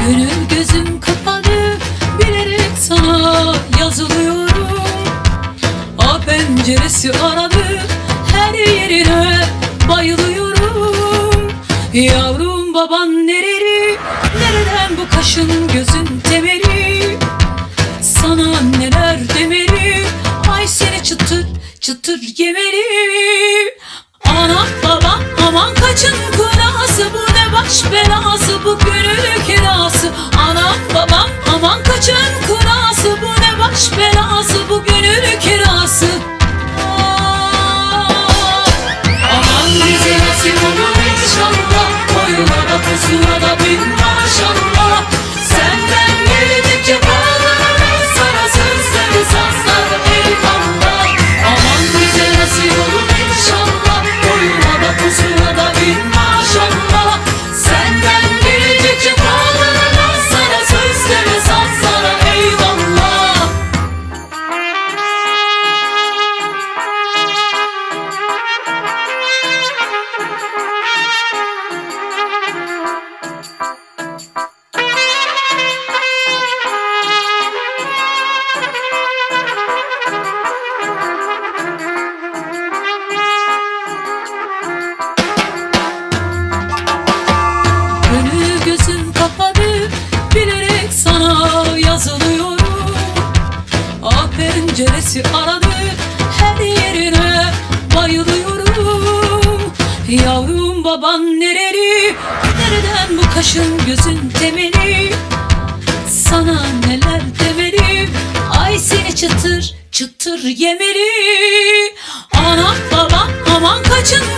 Gönül gözüm kapalı bilerek sana yazılıyorum. A penceresi aradı her yerine bayılıyorum. Yavrum baban kaşın gözün temeli Sana neler demeli ay seni çıtır çıtır yemeli. Anam babam aman kaçın kulası bu ne baş belası bu gönül kirası. Anam babam aman kaçın kulası bu ne baş belası bu gönül yazılıyorum A penceresi aradı her yerine bayılıyorum. Yavrum baban nereli nereden bu kaşın gözün temeli? Sana neler demeli? Ay seni çıtır çıtır yemeli. Anam babam aman kaçın